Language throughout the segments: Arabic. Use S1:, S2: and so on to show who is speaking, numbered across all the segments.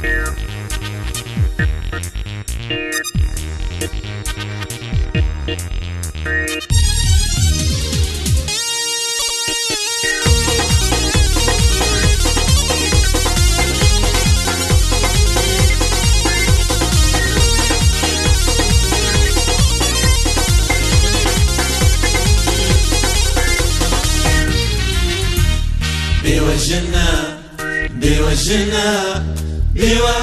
S1: Była żena, była żena بوا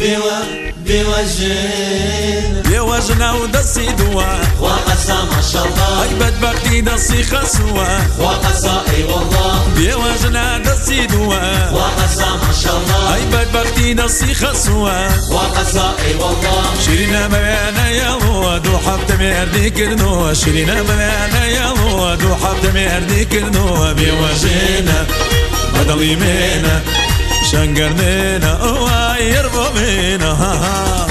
S1: بوا بوجنا
S2: بوجنا ودسي دوا
S1: وقسى ما شاء الله.
S2: اي بدبختي دسي خسوا
S1: وقسى أي والله.
S2: بوجنا دسي دوا
S1: وقسى ما شاء الله.
S2: اي بدبختي دسي خسوا
S1: وقسى أي والله.
S2: شيرينا مبانا يا ود وحبت مردي كرنو شيرينا مبانا يا ود وحبت مردي كرنو بوجنا بدل يمينا شنقرنينا ويربو مينا ها ها.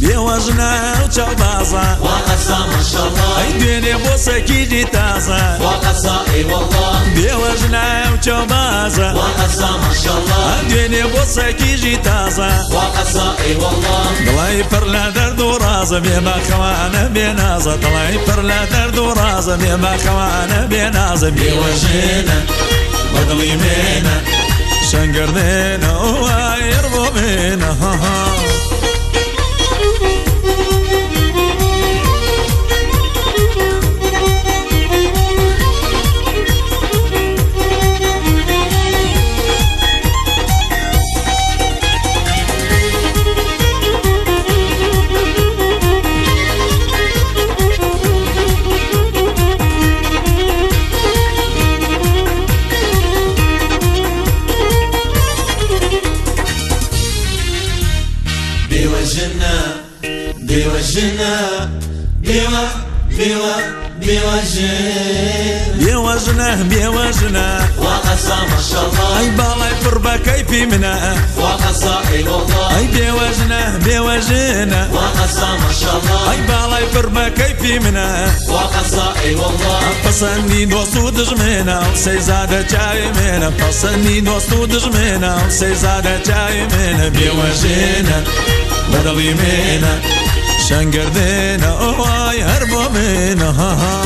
S2: بێوەژنا و چاوبازە
S1: وقسى ما شاء الله
S2: دوێنێ بۆ سەکیجی تازە
S1: وقسى اي والله
S2: بێوەژنا و چاوبازە
S1: وقسى ما شاء الله
S2: دوێنێ بۆ سەکیژی تازە
S1: وقسى اي والله
S2: دڵی پڕ لە دەرد و ڕازە بێماخەوانە بێنازە دڵی پڕ لە دەرد و ڕازە بێماخەوانە بێنازە بێوەژێنە بەدڵی مێنە شەنگردێنە وایڕ
S1: بوجنا بوا بوا بوجنا
S2: بێوەژنە بێوەژنە
S1: وقسى ما شاء الله.
S2: باڵای پڕ بە کەیفی منە
S1: وقسى أي والله
S2: ئەی بێوەژنە بێوەژنە
S1: وقسى ما شاء الله.
S2: باڵای پڕ بە کەیفی منە
S1: وقسى اي والله
S2: پەسەندی دۆست و دژمێنە و سەیزادە چاوی مێنە پەسەندی دۆست و دژمێنە و بێوەژێنە بەدڵی مێنە شەنگردێنە ئەوای هەر بۆ مێنە هەها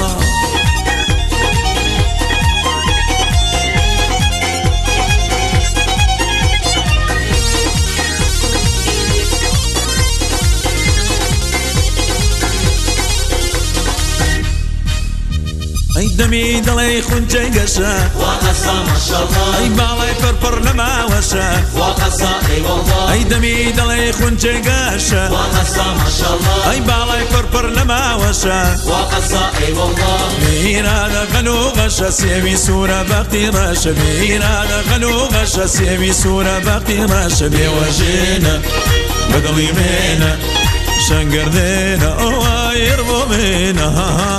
S2: ئەی دەمی دڵی خونچەی گەشە
S1: وقسى ما شاء الله
S2: ئەی باڵای پەرپڕ نەماوەشە
S1: وقسى
S2: أي دەمی دڵی خونچەی گەشە
S1: وقسى ما شاء الله
S2: ئەی باڵای پەرپڕ نەماوەشە
S1: وقسى اي والله
S2: میرانە غەلو غەشە سێوی سوورە بەقی ڕەشە میرانە غەلو غەشە سێوی سوورە بەقی ڕەشە بێوەژێنە بەدڵی مێنە شەنگردێنە ئەوە ئێر بۆ مێنە هەها